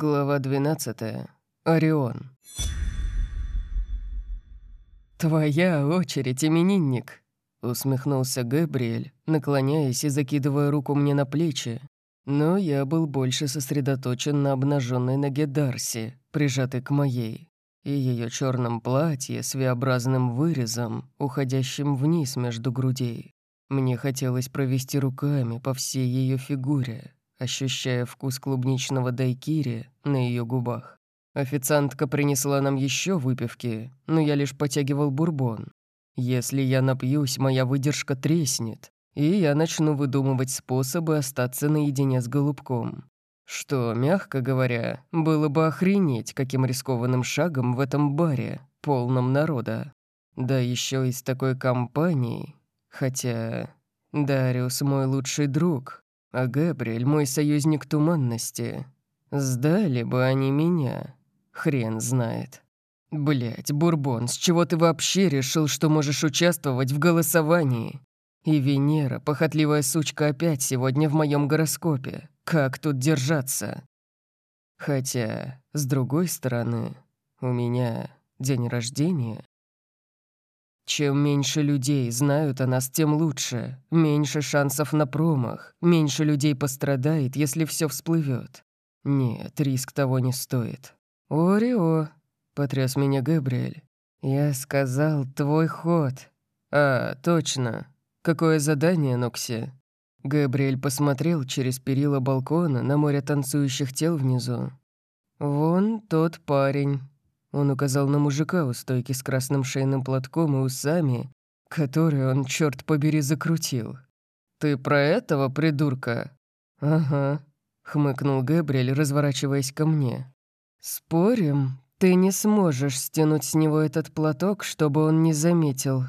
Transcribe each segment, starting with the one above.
Глава 12. Орион. «Твоя очередь, именинник!» — усмехнулся Габриэль, наклоняясь и закидывая руку мне на плечи. Но я был больше сосредоточен на обнаженной ноге Дарси, прижатой к моей, и ее черном платье с V-образным вырезом, уходящим вниз между грудей. Мне хотелось провести руками по всей ее фигуре, ощущая вкус клубничного дайкири на ее губах. Официантка принесла нам еще выпивки, но я лишь потягивал бурбон. Если я напьюсь, моя выдержка треснет, и я начну выдумывать способы остаться наедине с голубком. Что, мягко говоря, было бы охренеть, каким рискованным шагом в этом баре, полном народа. Да еще из такой компании. Хотя Дариус мой лучший друг, а Габриэль — мой союзник туманности. Сдали бы они меня. Хрен знает. Блять, Бурбон, с чего ты вообще решил, что можешь участвовать в голосовании? И Венера, похотливая сучка, опять сегодня в моем гороскопе. Как тут держаться? Хотя, с другой стороны, у меня день рождения. Чем меньше людей знают о нас, тем лучше. Меньше шансов на промах. Меньше людей пострадает, если все всплывет. Нет, риск того не стоит. «Орио», — потряс меня Габриэль. «Я сказал, твой ход». «А, точно. Какое задание, Нокси?» Габриэль посмотрел через перила балкона на море танцующих тел внизу. «Вон тот парень». Он указал на мужика у стойки с красным шейным платком и усами, который он, черт побери, закрутил. «Ты про этого, придурка?» «Ага», — хмыкнул Гэбриэль, разворачиваясь ко мне. «Спорим, ты не сможешь стянуть с него этот платок, чтобы он не заметил».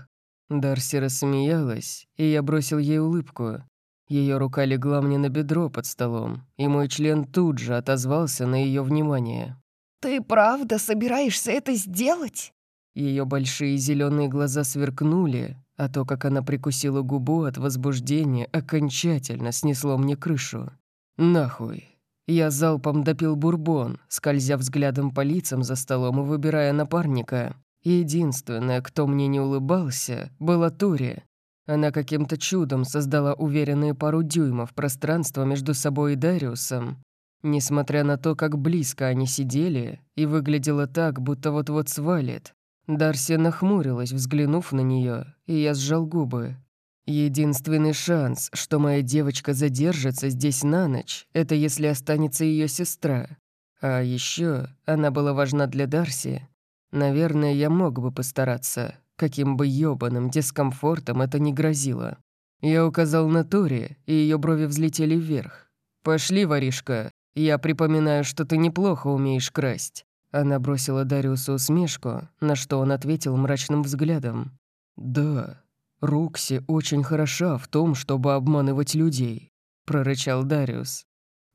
Дарси рассмеялась, и я бросил ей улыбку. Ее рука легла мне на бедро под столом, и мой член тут же отозвался на ее внимание. «Ты правда собираешься это сделать?» Ее большие зеленые глаза сверкнули, а то, как она прикусила губу от возбуждения, окончательно снесло мне крышу. «Нахуй!» Я залпом допил бурбон, скользя взглядом по лицам за столом и выбирая напарника. Единственная, кто мне не улыбался, была Тури. Она каким-то чудом создала уверенные пару дюймов пространства между собой и Дариусом, Несмотря на то, как близко они сидели, и выглядело так, будто вот-вот свалит. Дарси нахмурилась, взглянув на нее, и я сжал губы. Единственный шанс, что моя девочка задержится здесь на ночь, это если останется ее сестра. А еще она была важна для Дарси. Наверное, я мог бы постараться, каким бы ёбаным дискомфортом это ни грозило. Я указал на Тори, и ее брови взлетели вверх. «Пошли, воришка, «Я припоминаю, что ты неплохо умеешь красть». Она бросила Дариусу усмешку, на что он ответил мрачным взглядом. «Да, Рокси очень хороша в том, чтобы обманывать людей», — прорычал Дариус.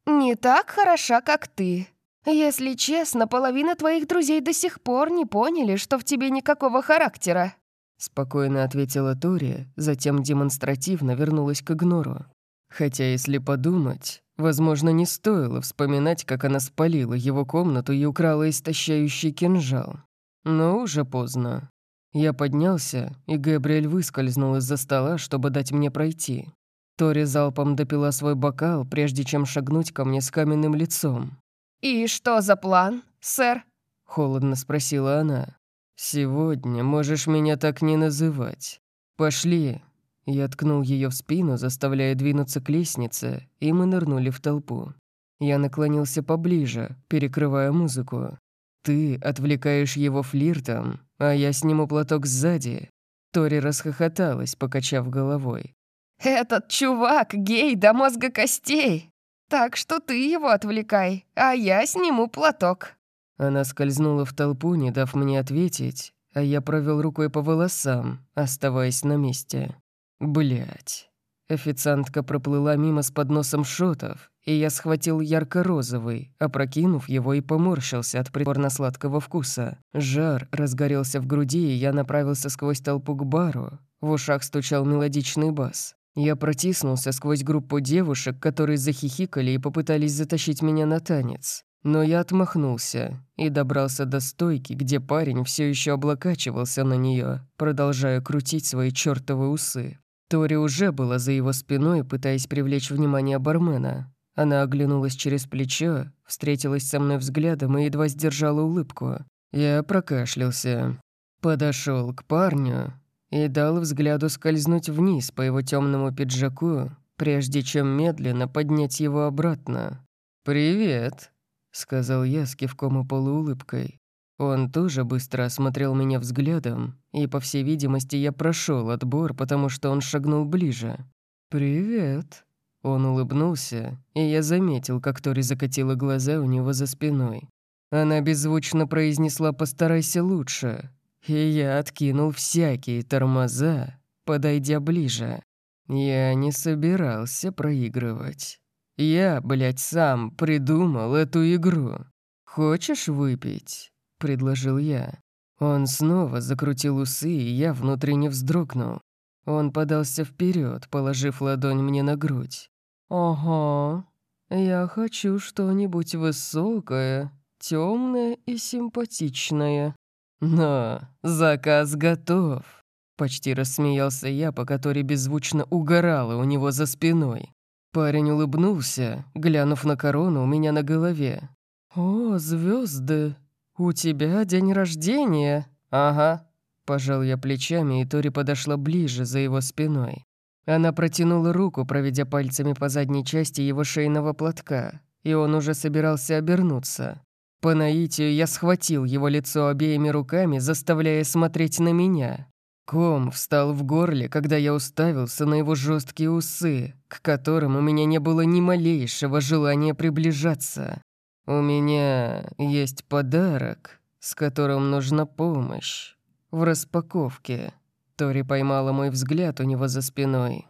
«Не так хороша, как ты. Если честно, половина твоих друзей до сих пор не поняли, что в тебе никакого характера», — спокойно ответила Тори, затем демонстративно вернулась к игнору. Хотя, если подумать, Возможно, не стоило вспоминать, как она спалила его комнату и украла истощающий кинжал. Но уже поздно. Я поднялся, и Габриэль выскользнул из-за стола, чтобы дать мне пройти. Тори залпом допила свой бокал, прежде чем шагнуть ко мне с каменным лицом. «И что за план, сэр?» — холодно спросила она. «Сегодня можешь меня так не называть. Пошли, я ткнул ее в спину, заставляя двинуться к лестнице, и мы нырнули в толпу. Я наклонился поближе, перекрывая музыку. «Ты отвлекаешь его флиртом, а я сниму платок сзади». Тори расхохоталась, покачав головой. «Этот чувак гей до мозга костей, так что ты его отвлекай, а я сниму платок». Она скользнула в толпу, не дав мне ответить, а я провел рукой по волосам, оставаясь на месте. Блять. Официантка проплыла мимо с подносом шотов, и я схватил ярко-розовый, опрокинув его и поморщился от притворно-сладкого вкуса. Жар разгорелся в груди, и я направился сквозь толпу к бару. В ушах стучал мелодичный бас. Я протиснулся сквозь группу девушек, которые захихикали и попытались затащить меня на танец. Но я отмахнулся и добрался до стойки, где парень все еще облокачивался на нее, продолжая крутить свои чертовы усы. Тори уже была за его спиной, пытаясь привлечь внимание бармена. Она оглянулась через плечо, встретилась со мной взглядом и едва сдержала улыбку. Я прокашлялся, подошел к парню и дал взгляду скользнуть вниз по его темному пиджаку, прежде чем медленно поднять его обратно. «Привет», сказал я с кивком и полуулыбкой. Он тоже быстро осмотрел меня взглядом, и, по всей видимости, я прошел отбор, потому что он шагнул ближе. «Привет». Он улыбнулся, и я заметил, как Тори закатила глаза у него за спиной. Она беззвучно произнесла «постарайся лучше», и я откинул всякие тормоза, подойдя ближе. Я не собирался проигрывать. Я, блядь, сам придумал эту игру. Хочешь выпить?» — предложил я. Он снова закрутил усы, и я внутренне вздрогнул. Он подался вперед, положив ладонь мне на грудь. «Ага, я хочу что-нибудь высокое, темное и симпатичное. Но заказ готов!» Почти рассмеялся я, по которой беззвучно угорала у него за спиной. Парень улыбнулся, глянув на корону у меня на голове. «О, звезды, у тебя день рождения?» «Ага». Пожал я плечами, и Тори подошла ближе за его спиной. Она протянула руку, проведя пальцами по задней части его шейного платка, и он уже собирался обернуться. По наитию я схватил его лицо обеими руками, заставляя смотреть на меня. Ком встал в горле, когда я уставился на его жесткие усы, к которым у меня не было ни малейшего желания приближаться. У меня есть подарок, с которым нужна помощь. В распаковке. Тори поймала мой взгляд у него за спиной.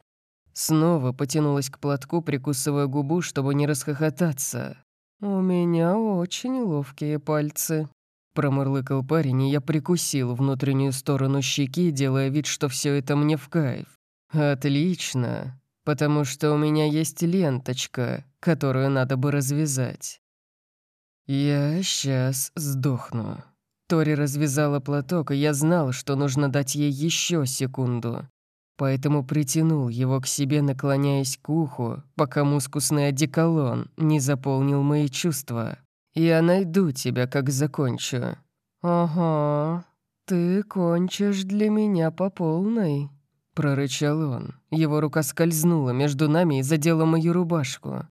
Снова потянулась к платку, прикусывая губу, чтобы не расхохотаться. «У меня очень ловкие пальцы», Промурлыкал парень, и я прикусил внутреннюю сторону щеки, делая вид, что все это мне в кайф. «Отлично, потому что у меня есть ленточка, которую надо бы развязать». «Я сейчас сдохну». Тори развязала платок, и я знал, что нужно дать ей еще секунду. Поэтому притянул его к себе, наклоняясь к уху, пока мускусный одеколон не заполнил мои чувства. Я найду тебя, как закончу». «Ага, ты кончишь для меня по полной», — прорычал он. Его рука скользнула между нами и задела мою рубашку.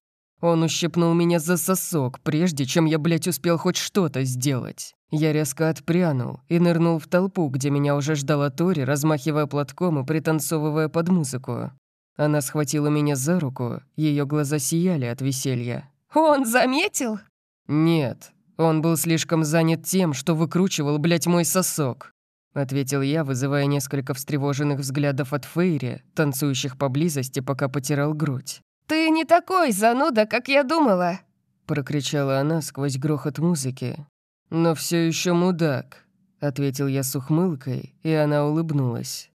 Он ущипнул меня за сосок, прежде чем я, блядь, успел хоть что-то сделать. Я резко отпрянул и нырнул в толпу, где меня уже ждала Тори, размахивая платком и пританцовывая под музыку. Она схватила меня за руку, ее глаза сияли от веселья. «Он заметил?» «Нет, он был слишком занят тем, что выкручивал, блядь, мой сосок», ответил я, вызывая несколько встревоженных взглядов от Фейри, танцующих поблизости, пока потирал грудь. «Ты не такой зануда, как я думала», прокричала она сквозь грохот музыки. «Но все еще мудак», — ответил я с ухмылкой, и она улыбнулась.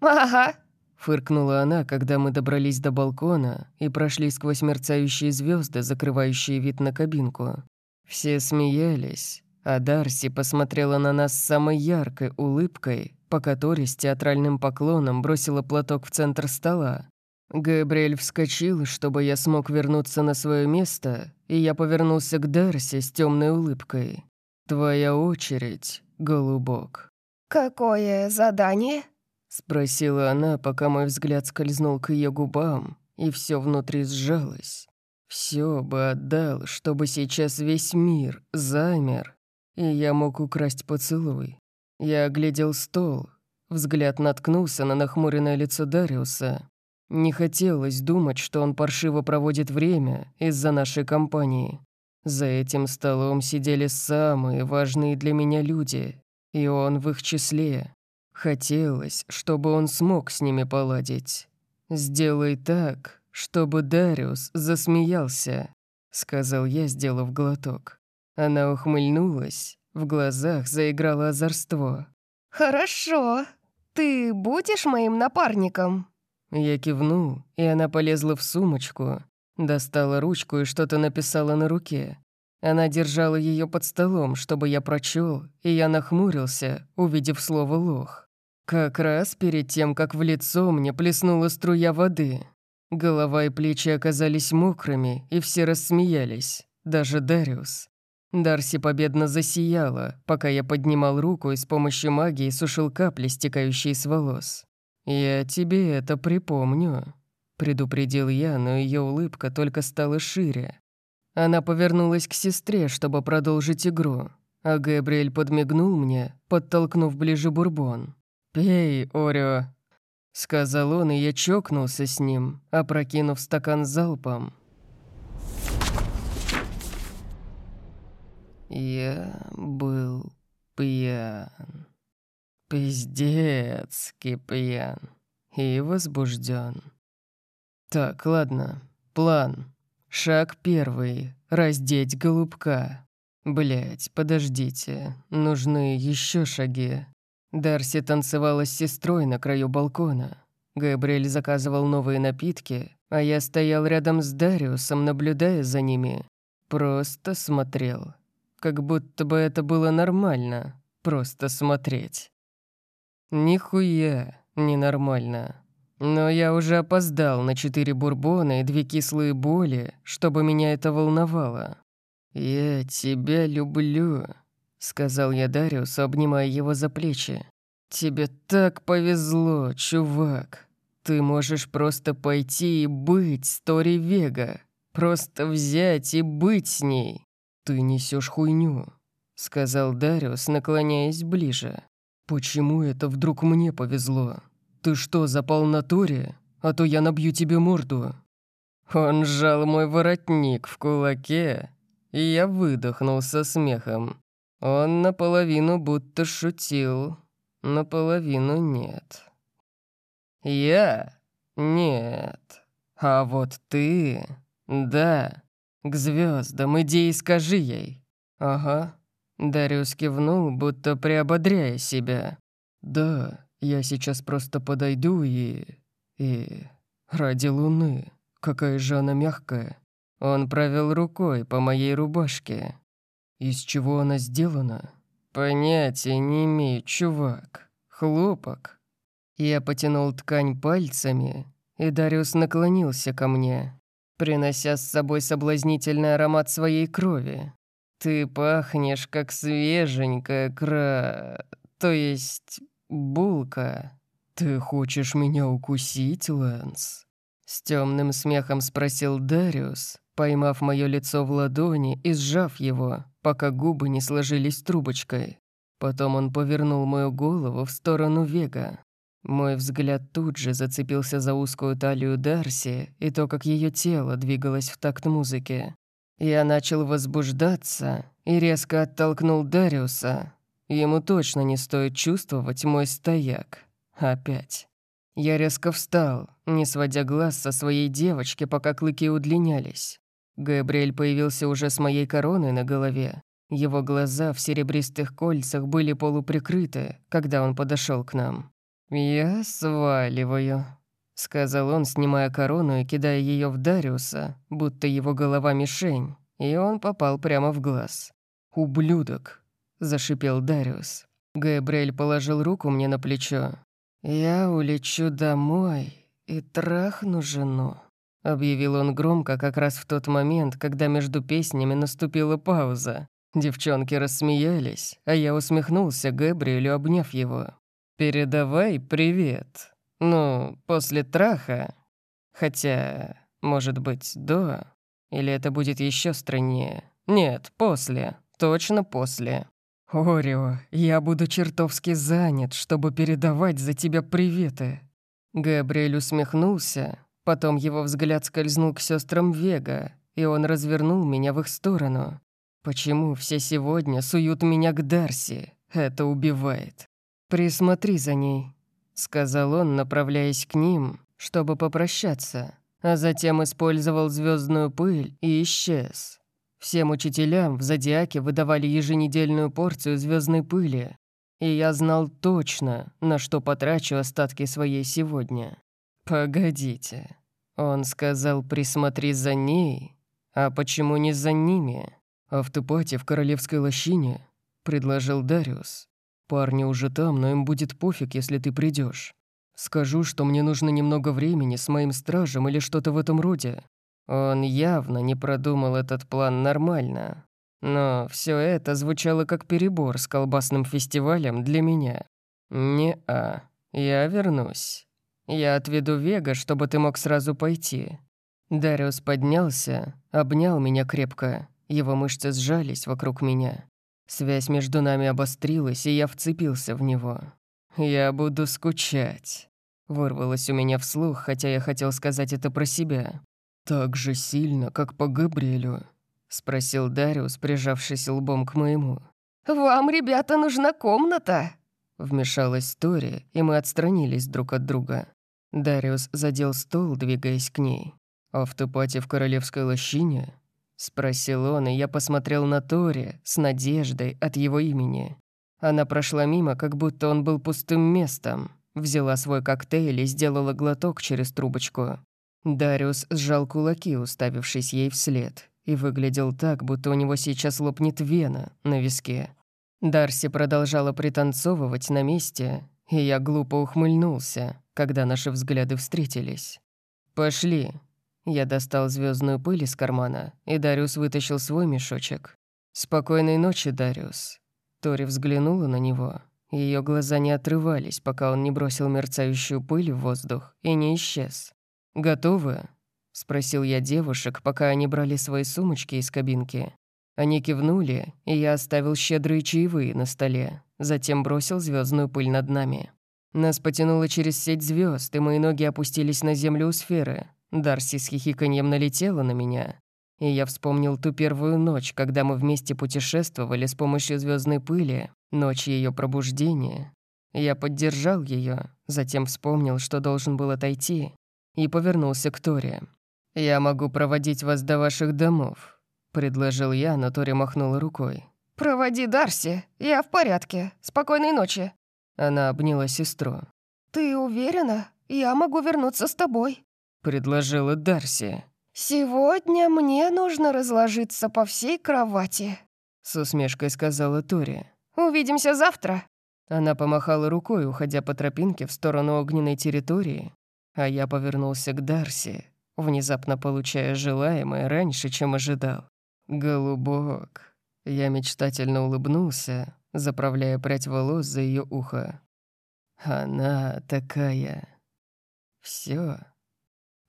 «Ага», — фыркнула она, когда мы добрались до балкона и прошли сквозь мерцающие звезды, закрывающие вид на кабинку. Все смеялись, а Дарси посмотрела на нас с самой яркой улыбкой, по которой с театральным поклоном бросила платок в центр стола. Габриэль вскочил, чтобы я смог вернуться на свое место, и я повернулся к Дарси с темной улыбкой. «Твоя очередь, голубок». «Какое задание?» — спросила она, пока мой взгляд скользнул к ее губам, и все внутри сжалось. Все бы отдал, чтобы сейчас весь мир замер, и я мог украсть поцелуй. Я оглядел стол, взгляд наткнулся на нахмуренное лицо Дариуса. Не хотелось думать, что он паршиво проводит время из-за нашей компании. За этим столом сидели самые важные для меня люди, и он в их числе. Хотелось, чтобы он смог с ними поладить. «Сделай так, «Чтобы Дариус засмеялся», — сказал я, сделав глоток. Она ухмыльнулась, в глазах заиграло озорство. «Хорошо. Ты будешь моим напарником?» Я кивнул, и она полезла в сумочку, достала ручку и что-то написала на руке. Она держала ее под столом, чтобы я прочел, и я нахмурился, увидев слово «лох». Как раз перед тем, как в лицо мне плеснула струя воды. Голова и плечи оказались мокрыми, и все рассмеялись, даже Дариус. Дарси победно засияла, пока я поднимал руку и с помощью магии сушил капли, стекающие с волос. «Я тебе это припомню», — предупредил я, но ее улыбка только стала шире. Она повернулась к сестре, чтобы продолжить игру, а Габриэль подмигнул мне, подтолкнув ближе бурбон. «Пей, Орео», — сказал он, и я чокнулся с ним, опрокинув стакан залпом. Я был пьян. Пиздецки пьян. И возбужден. Так, ладно. План. Шаг первый. Раздеть голубка. Блять, подождите. Нужны еще шаги. Дарси танцевала с сестрой на краю балкона. Габриэль заказывал новые напитки, а я стоял рядом с Дариусом, наблюдая за ними. Просто смотрел как будто бы это было нормально, просто смотреть. Нихуя ненормально. Но я уже опоздал на четыре бурбона и две кислые боли, чтобы меня это волновало. «Я тебя люблю», — сказал я Дариусу, обнимая его за плечи. «Тебе так повезло, чувак. Ты можешь просто пойти и быть Стори Вега. Просто взять и быть с ней. «Ты несешь хуйню», — сказал Дариус, наклоняясь ближе. «Почему это вдруг мне повезло? Ты что, запал на Торе? А то я набью тебе морду». Он сжал мой воротник в кулаке, и я выдохнул со смехом. Он наполовину будто шутил, наполовину нет. «Я? Нет. А вот ты? Да. «К звездам, иди и скажи ей». «Ага». Дариус кивнул, будто приободряя себя. «Да, я сейчас просто подойду и... и... ради луны. Какая же она мягкая». Он провел рукой по моей рубашке. «Из чего она сделана?» «Понятия не имею, чувак. Хлопок». Я потянул ткань пальцами, и Дариус наклонился ко мне принося с собой соблазнительный аромат своей крови. Ты пахнешь, как свеженькая кра... то есть булка. Ты хочешь меня укусить, Лэнс? С темным смехом спросил Дариус, поймав мое лицо в ладони и сжав его, пока губы не сложились трубочкой. Потом он повернул мою голову в сторону Вега. Мой взгляд тут же зацепился за узкую талию Дарси и то, как ее тело двигалось в такт музыки. Я начал возбуждаться и резко оттолкнул Дариуса. Ему точно не стоит чувствовать мой стояк. Опять. Я резко встал, не сводя глаз со своей девочки, пока клыки удлинялись. Габриэль появился уже с моей короной на голове. Его глаза в серебристых кольцах были полуприкрыты, когда он подошел к нам. «Я сваливаю», — сказал он, снимая корону и кидая ее в Дариуса, будто его голова мишень, и он попал прямо в глаз. «Ублюдок», — зашипел Дариус. Габриэль положил руку мне на плечо. «Я улечу домой и трахну жену», — объявил он громко как раз в тот момент, когда между песнями наступила пауза. Девчонки рассмеялись, а я усмехнулся Габриэлю, обняв его. «Передавай привет. Ну, после траха. Хотя, может быть, до. Или это будет еще страннее. Нет, после. Точно после. Орио, я буду чертовски занят, чтобы передавать за тебя приветы». Габриэль усмехнулся, потом его взгляд скользнул к сестрам Вега, и он развернул меня в их сторону. «Почему все сегодня суют меня к Дарси? Это убивает». «Присмотри за ней», — сказал он, направляясь к ним, чтобы попрощаться, а затем использовал звездную пыль и исчез. Всем учителям в Зодиаке выдавали еженедельную порцию звездной пыли, и я знал точно, на что потрачу остатки своей сегодня. «Погодите», — он сказал, «присмотри за ней», а почему не за ними? «Автопати в Королевской лощине», — предложил Дариус. «Парни уже там, но им будет пофиг, если ты придешь. Скажу, что мне нужно немного времени с моим стражем или что-то в этом роде». Он явно не продумал этот план нормально. Но все это звучало как перебор с колбасным фестивалем для меня. «Не-а, я вернусь. Я отведу Вега, чтобы ты мог сразу пойти». Дариус поднялся, обнял меня крепко. Его мышцы сжались вокруг меня. Связь между нами обострилась, и я вцепился в него. «Я буду скучать», — вырвалось у меня вслух, хотя я хотел сказать это про себя. «Так же сильно, как по Габриэлю», — спросил Дариус, прижавшись лбом к моему. «Вам, ребята, нужна комната», — вмешалась Тори, и мы отстранились друг от друга. Дариус задел стол, двигаясь к ней. «Автопати в Королевской лощине?» — спросил он, и я посмотрел на Тори с надеждой от его имени. Она прошла мимо, как будто он был пустым местом. Взяла свой коктейль и сделала глоток через трубочку. Дариус сжал кулаки, уставившись ей вслед, и выглядел так, будто у него сейчас лопнет вена на виске. Дарси продолжала пританцовывать на месте, и я глупо ухмыльнулся, когда наши взгляды встретились. «Пошли», я достал звездную пыль из кармана, и Дариус вытащил свой мешочек. «Спокойной ночи, Дариус». Тори взглянула на него. Ее глаза не отрывались, пока он не бросил мерцающую пыль в воздух и не исчез. «Готовы?» — спросил я девушек, пока они брали свои сумочки из кабинки. Они кивнули, и я оставил щедрые чаевые на столе, затем бросил звездную пыль над нами. Нас потянуло через сеть звезд, и мои ноги опустились на землю у сферы, Дарси с хихиканьем налетела на меня, и я вспомнил ту первую ночь, когда мы вместе путешествовали с помощью звездной пыли, ночь ее пробуждения. Я поддержал ее, затем вспомнил, что должен был отойти, и повернулся к Торе. «Я могу проводить вас до ваших домов», — предложил я, но Тори махнула рукой. «Проводи Дарси, я в порядке. Спокойной ночи». Она обняла сестру. «Ты уверена? Я могу вернуться с тобой» предложила Дарси. «Сегодня мне нужно разложиться по всей кровати», — с усмешкой сказала Тори. «Увидимся завтра». Она помахала рукой, уходя по тропинке в сторону огненной территории, а я повернулся к Дарси, внезапно получая желаемое раньше, чем ожидал. «Голубок». Я мечтательно улыбнулся, заправляя прядь волос за ее ухо. «Она такая...» Все.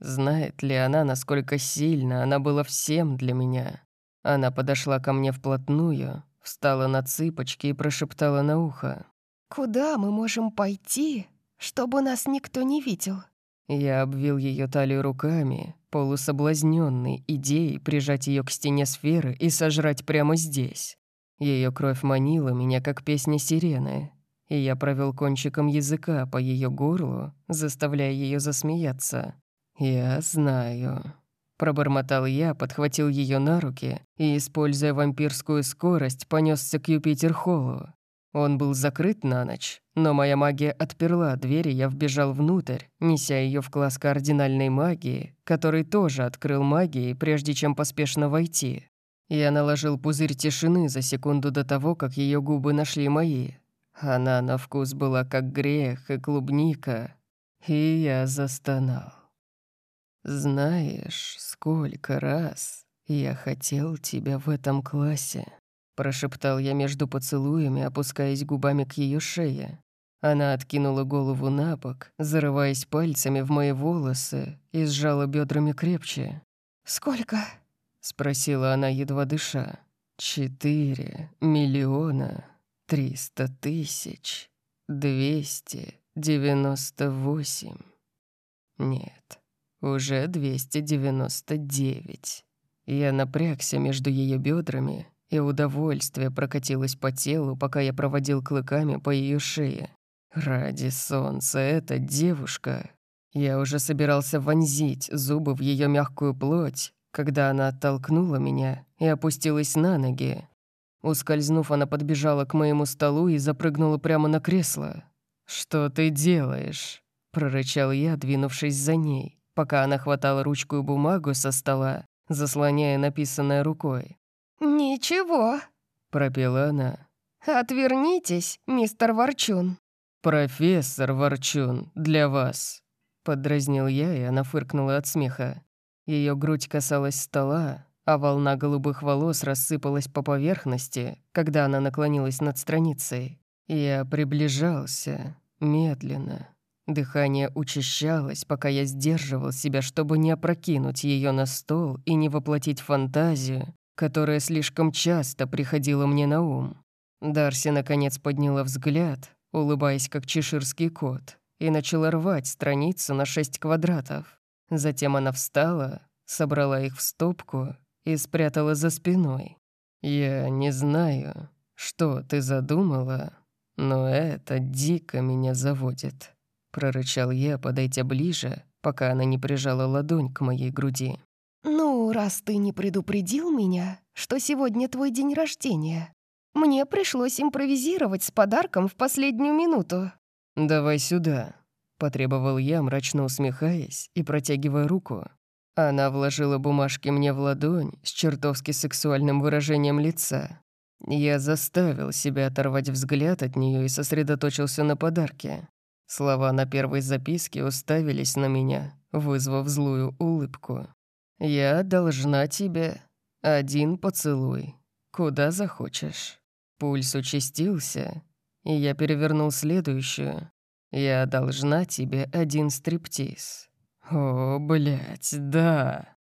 Знает ли она, насколько сильно она была всем для меня? Она подошла ко мне вплотную, встала на цыпочки и прошептала на ухо. «Куда мы можем пойти, чтобы нас никто не видел?» Я обвил ее талию руками, полусоблазненный идеей прижать ее к стене сферы и сожрать прямо здесь. Ее кровь манила меня, как песня сирены, и я провел кончиком языка по ее горлу, заставляя ее засмеяться. «Я знаю», — пробормотал я, подхватил ее на руки и, используя вампирскую скорость, понесся к Юпитер-холлу. Он был закрыт на ночь, но моя магия отперла дверь, и я вбежал внутрь, неся ее в класс кардинальной магии, который тоже открыл магией, прежде чем поспешно войти. Я наложил пузырь тишины за секунду до того, как ее губы нашли мои. Она на вкус была как грех и клубника, и я застонал. «Знаешь, сколько раз я хотел тебя в этом классе», прошептал я между поцелуями, опускаясь губами к ее шее. Она откинула голову на бок, зарываясь пальцами в мои волосы и сжала бедрами крепче. «Сколько?» — спросила она, едва дыша. «Четыре миллиона триста тысяч двести девяносто восемь. Нет, уже 299. Я напрягся между ее бедрами, и удовольствие прокатилось по телу, пока я проводил клыками по ее шее. Ради солнца, эта девушка. Я уже собирался вонзить зубы в ее мягкую плоть, когда она оттолкнула меня и опустилась на ноги. Ускользнув, она подбежала к моему столу и запрыгнула прямо на кресло. «Что ты делаешь?» — прорычал я, двинувшись за ней пока она хватала ручку и бумагу со стола, заслоняя написанное рукой. «Ничего», — пропела она. «Отвернитесь, мистер Ворчун». «Профессор Ворчун, для вас», — подразнил я, и она фыркнула от смеха. Ее грудь касалась стола, а волна голубых волос рассыпалась по поверхности, когда она наклонилась над страницей. Я приближался, медленно. Дыхание учащалось, пока я сдерживал себя, чтобы не опрокинуть ее на стол и не воплотить фантазию, которая слишком часто приходила мне на ум. Дарси наконец подняла взгляд, улыбаясь как чеширский кот, и начала рвать страницу на шесть квадратов. Затем она встала, собрала их в стопку и спрятала за спиной. «Я не знаю, что ты задумала, но это дико меня заводит», — прорычал я, подойдя ближе, пока она не прижала ладонь к моей груди. «Ну, раз ты не предупредил меня, что сегодня твой день рождения, мне пришлось импровизировать с подарком в последнюю минуту». «Давай сюда», — потребовал я, мрачно усмехаясь и протягивая руку. Она вложила бумажки мне в ладонь с чертовски сексуальным выражением лица. Я заставил себя оторвать взгляд от нее и сосредоточился на подарке. Слова на первой записке уставились на меня, вызвав злую улыбку. «Я должна тебе один поцелуй, куда захочешь». Пульс участился, и я перевернул следующую. «Я должна тебе один стриптиз». «О, блядь, да!»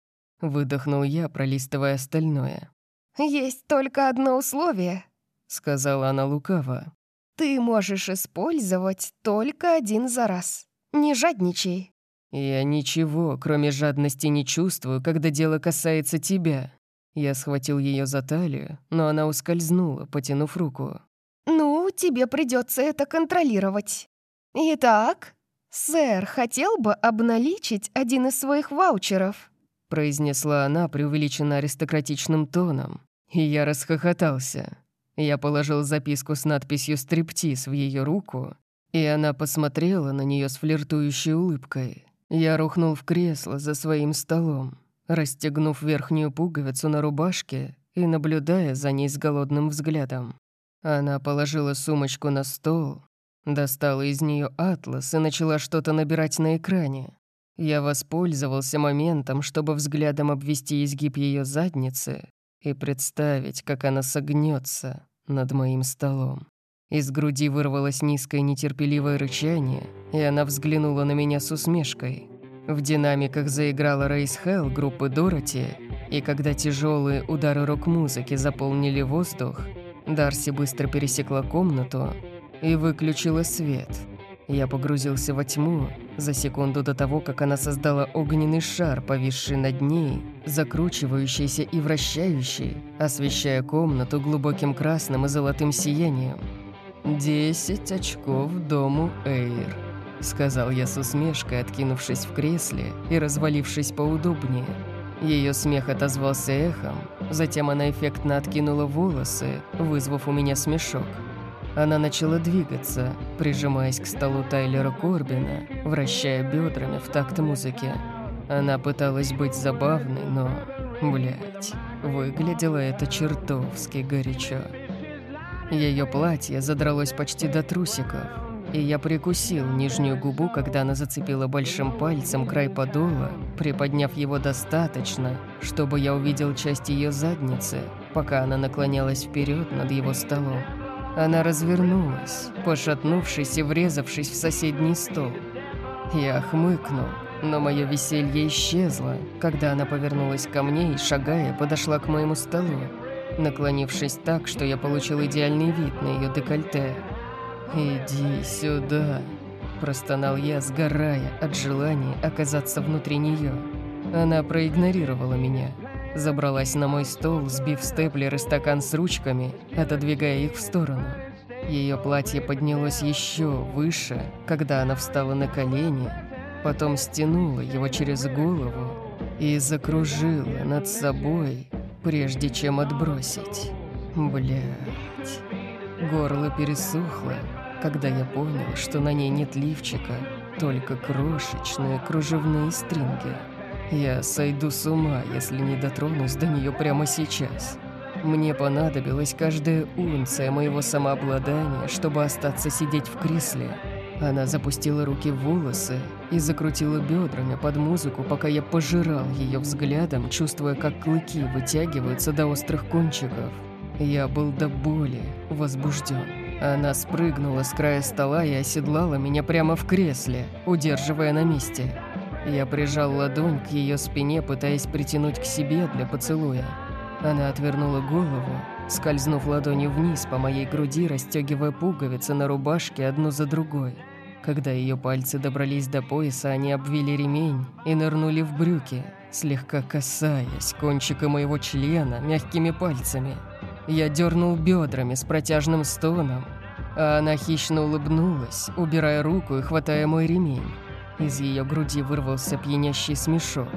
Выдохнул я, пролистывая остальное. «Есть только одно условие», — сказала она лукаво. «Ты можешь использовать только один за раз. Не жадничай». «Я ничего, кроме жадности, не чувствую, когда дело касается тебя». Я схватил ее за талию, но она ускользнула, потянув руку. «Ну, тебе придется это контролировать. Итак, сэр хотел бы обналичить один из своих ваучеров», произнесла она преувеличенно аристократичным тоном, и я расхохотался. Я положил записку с надписью «Стриптиз» в ее руку, и она посмотрела на нее с флиртующей улыбкой. Я рухнул в кресло за своим столом расстегнув верхнюю пуговицу на рубашке и наблюдая за ней с голодным взглядом. Она положила сумочку на стол, достала из нее атлас и начала что-то набирать на экране. Я воспользовался моментом, чтобы взглядом обвести изгиб ее задницы и представить, как она согнется над моим столом. Из груди вырвалось низкое нетерпеливое рычание, и она взглянула на меня с усмешкой. В динамиках заиграла Рейс Хелл группы Дороти, и когда тяжелые удары рок-музыки заполнили воздух, Дарси быстро пересекла комнату и выключила свет. Я погрузился во тьму за секунду до того, как она создала огненный шар, повисший над ней, закручивающийся и вращающий, освещая комнату глубоким красным и золотым сиянием. «Десять очков дому Эйр», — сказал я с усмешкой, откинувшись в кресле и развалившись поудобнее. Ее смех отозвался эхом, затем она эффектно откинула волосы, вызвав у меня смешок. Она начала двигаться, прижимаясь к столу Тайлера Корбина, вращая бедрами в такт музыки. Она пыталась быть забавной, но, блядь, выглядело это чертовски горячо. Ее платье задралось почти до трусиков, и я прикусил нижнюю губу, когда она зацепила большим пальцем край подола, приподняв его достаточно, чтобы я увидел часть ее задницы, пока она наклонялась вперед над его столом. Она развернулась, пошатнувшись и врезавшись в соседний стол. Я хмыкнул, но мое веселье исчезло, когда она повернулась ко мне и, шагая, подошла к моему столу, наклонившись так, что я получил идеальный вид на ее декольте. «Иди сюда», – простонал я, сгорая от желания оказаться внутри нее. Она проигнорировала меня, забралась на мой стол, сбив степлер и стакан с ручками, отодвигая их в сторону. Ее платье поднялось еще выше, когда она встала на колени, потом стянула его через голову и закружила над собой, прежде чем отбросить. Блять. Горло пересохло, когда я понял, что на ней нет лифчика, только крошечные кружевные стринги. Я сойду с ума, если не дотронусь до нее прямо сейчас. Мне понадобилась каждая унция моего самообладания, чтобы остаться сидеть в кресле. Она запустила руки в волосы и закрутила бедрами под музыку, пока я пожирал ее взглядом, чувствуя, как клыки вытягиваются до острых кончиков. Я был до боли возбужден. Она спрыгнула с края стола и оседлала меня прямо в кресле, удерживая на месте. Я прижал ладонь к ее спине, пытаясь притянуть к себе для поцелуя. Она отвернула голову, скользнув ладонью вниз по моей груди, расстегивая пуговицы на рубашке одну за другой. Когда ее пальцы добрались до пояса, они обвили ремень и нырнули в брюки, слегка касаясь кончика моего члена мягкими пальцами. Я дернул бедрами с протяжным стоном, а она хищно улыбнулась, убирая руку и хватая мой ремень. Из ее груди вырвался пьянящий смешок,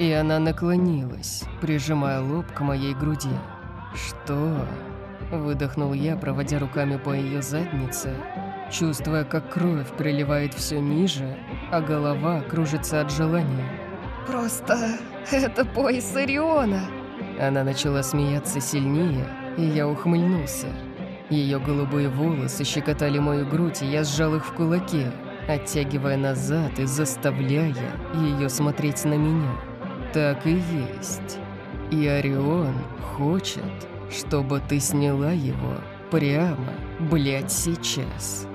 и она наклонилась, прижимая лоб к моей груди. «Что?» – выдохнул я, проводя руками по ее заднице, чувствуя, как кровь приливает все ниже, а голова кружится от желания. «Просто это пояс Ориона!» Она начала смеяться сильнее, и я ухмыльнулся. Ее голубые волосы щекотали мою грудь, и я сжал их в кулаке, оттягивая назад и заставляя ее смотреть на меня. Так и есть. И Орион хочет, чтобы ты сняла его прямо, блядь, сейчас.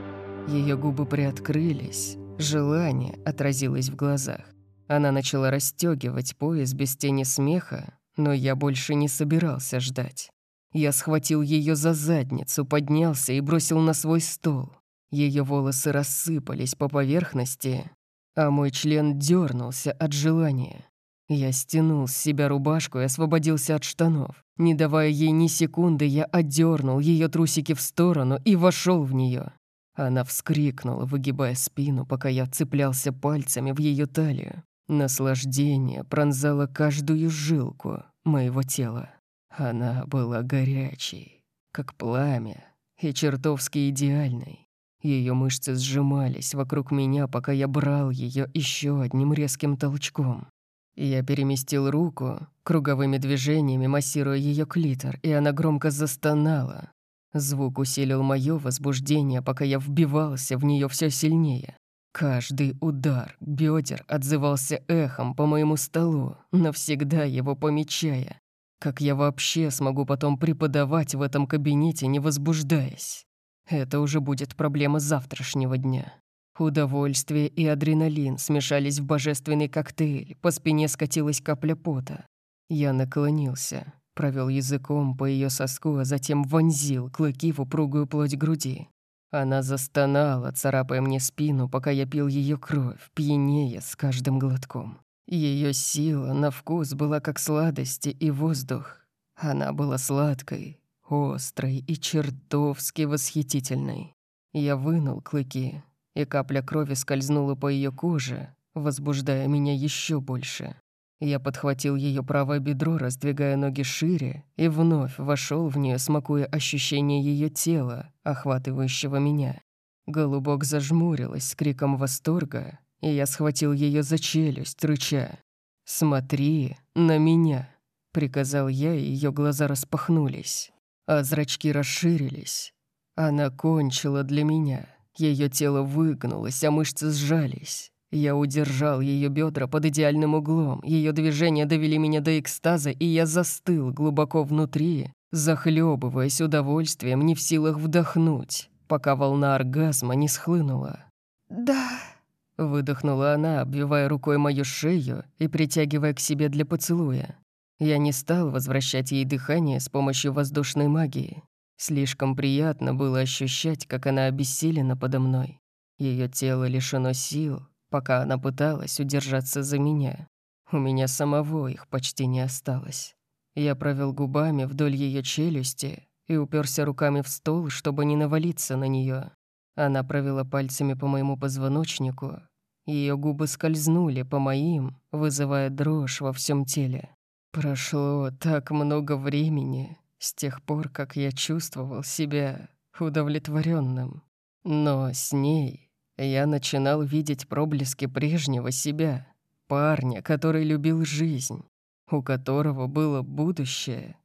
Ее губы приоткрылись, желание отразилось в глазах. Она начала расстегивать пояс без тени смеха, но я больше не собирался ждать. Я схватил ее за задницу, поднялся и бросил на свой стол. Ее волосы рассыпались по поверхности, а мой член дернулся от желания. Я стянул с себя рубашку и освободился от штанов. Не давая ей ни секунды, я отдернул ее трусики в сторону и вошел в нее. Она вскрикнула, выгибая спину, пока я цеплялся пальцами в ее талию. Наслаждение пронзало каждую жилку моего тела. Она была горячей, как пламя, и чертовски идеальной. Ее мышцы сжимались вокруг меня, пока я брал ее еще одним резким толчком. Я переместил руку, круговыми движениями массируя ее клитор, и она громко застонала, Звук усилил мое возбуждение, пока я вбивался в нее все сильнее. Каждый удар бедер отзывался эхом по моему столу, навсегда его помечая. Как я вообще смогу потом преподавать в этом кабинете, не возбуждаясь? Это уже будет проблема завтрашнего дня. Удовольствие и адреналин смешались в божественный коктейль, по спине скатилась капля пота. Я наклонился, Провел языком по ее соску, а затем вонзил клыки в упругую плоть груди. Она застонала, царапая мне спину, пока я пил ее кровь, пьянее с каждым глотком. Ее сила на вкус была как сладости и воздух. Она была сладкой, острой и чертовски восхитительной. Я вынул клыки, и капля крови скользнула по ее коже, возбуждая меня еще больше. Я подхватил ее правое бедро, раздвигая ноги шире, и вновь вошел в нее, смакуя ощущение ее тела, охватывающего меня. Голубок зажмурилась с криком восторга, и я схватил ее за челюсть, рыча. «Смотри на меня!» — приказал я, и ее глаза распахнулись, а зрачки расширились. Она кончила для меня. Ее тело выгнулось, а мышцы сжались. Я удержал ее бедра под идеальным углом, ее движения довели меня до экстаза, и я застыл глубоко внутри, захлебываясь удовольствием, не в силах вдохнуть, пока волна оргазма не схлынула. «Да», — выдохнула она, обвивая рукой мою шею и притягивая к себе для поцелуя. Я не стал возвращать ей дыхание с помощью воздушной магии. Слишком приятно было ощущать, как она обессилена подо мной. Ее тело лишено сил, пока она пыталась удержаться за меня. У меня самого их почти не осталось. Я провел губами вдоль ее челюсти и уперся руками в стол, чтобы не навалиться на нее. Она провела пальцами по моему позвоночнику. Ее губы скользнули по моим, вызывая дрожь во всем теле. Прошло так много времени с тех пор, как я чувствовал себя удовлетворенным. Но с ней я начинал видеть проблески прежнего себя, парня, который любил жизнь, у которого было будущее.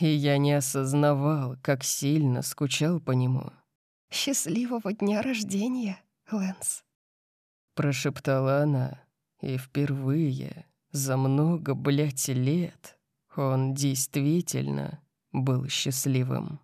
и я не осознавал, как сильно скучал по нему. «Счастливого дня рождения, Лэнс», — прошептала она, и впервые за много, блядь, лет он действительно был счастливым.